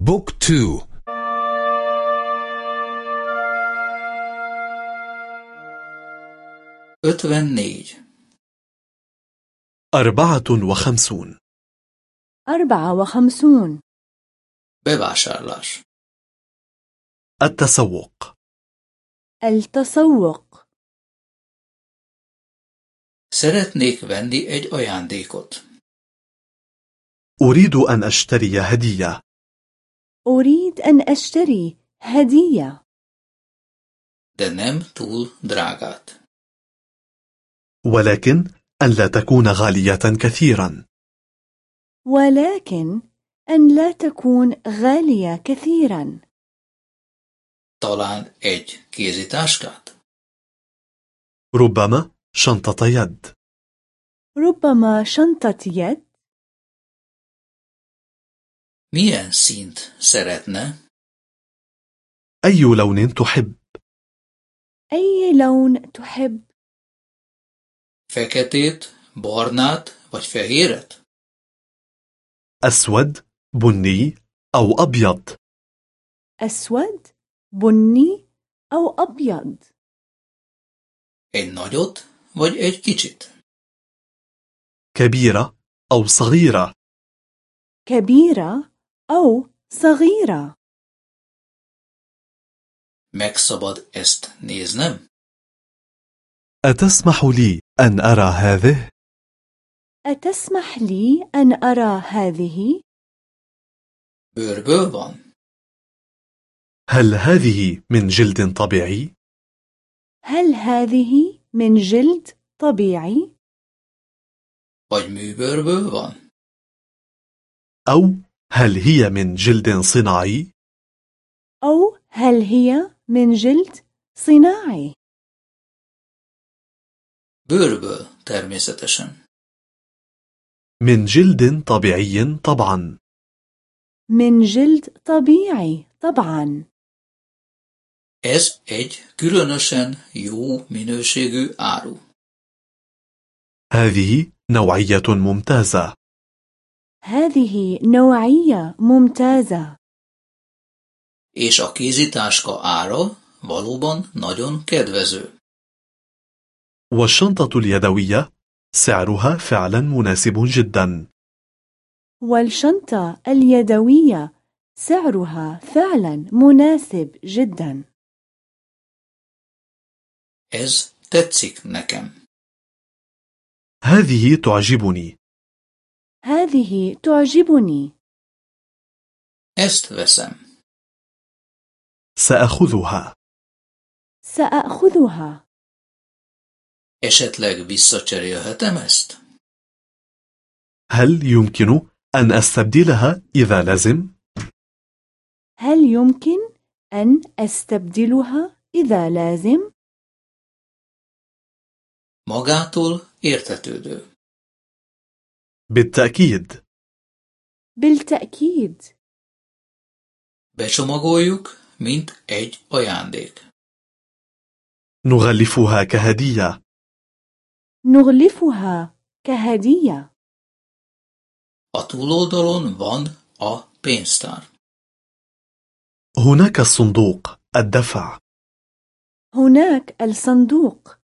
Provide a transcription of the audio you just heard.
بوك تو. ötvennégy أربعة وخمسون. أربعة وخمسون. bevásárlás التسوق. التسوق. Szeretnék venni egy ajándékot. أريد أن أشتري هدية. أريد أن أشتري هدية. nem túl drágát. ولكن أن لا تكون غالية كثيرا. ولكن أن لا تكون غالية كثيرا. Talán egy kézitáskát? ربما شنطة يد. ربما شنطة يد. Milyen színt szeretne? أي لون تحب أي لون تحب Feketét, barnát vagy fehéret? أسود بني أو أبيض أسود بني أو أبيض Egy nagyot vagy egy kicsit? كبيرة أو صغيرة كبيرة أو صغيرة Meg szabad ezt néznem? أتسمح لي أن أرى هذه؟ أتسمح لي أن أرى هذه؟ Bőrből van? هل هذه من جلد طبيعي؟ هل هذه من جلد طبيعي؟ Vagy műbőrből van? أو هل هي من جلد صناعي؟ أو هل هي من جلد صناعي؟ Bőrből természetesen. من جلد طبيعي طبعا من جلد طبيعي طبعا Ez egy különösen jó minőségű áru. هذه نوعية ممتازة هذه نوعية ممتازة És a kézitáska ára valóban nagyon kedvező. والشنطة اليدوية سعرها فعلا مناسب جدا والشنطة اليدوية سعرها فعلا مناسب جدا Ez tetszik nekem. هذه تعجبني هذه تعجبني veszem. سأخذها سأخذها Esetleg visszacserélhetem ezt? هل يمكن أن أستبدلها إذا لازم؟ هل يمكن أن أستبدلها إذا لازم؟ Magától értetődő. بالتأكيد. بالتأكيد. Becsomagoljuk, mint egy ajándék. نغلفها كهدية. نغلفها كهدية. A túloldalon van a pénztár. هناك الصندوق الدفع. هناك الصندوق.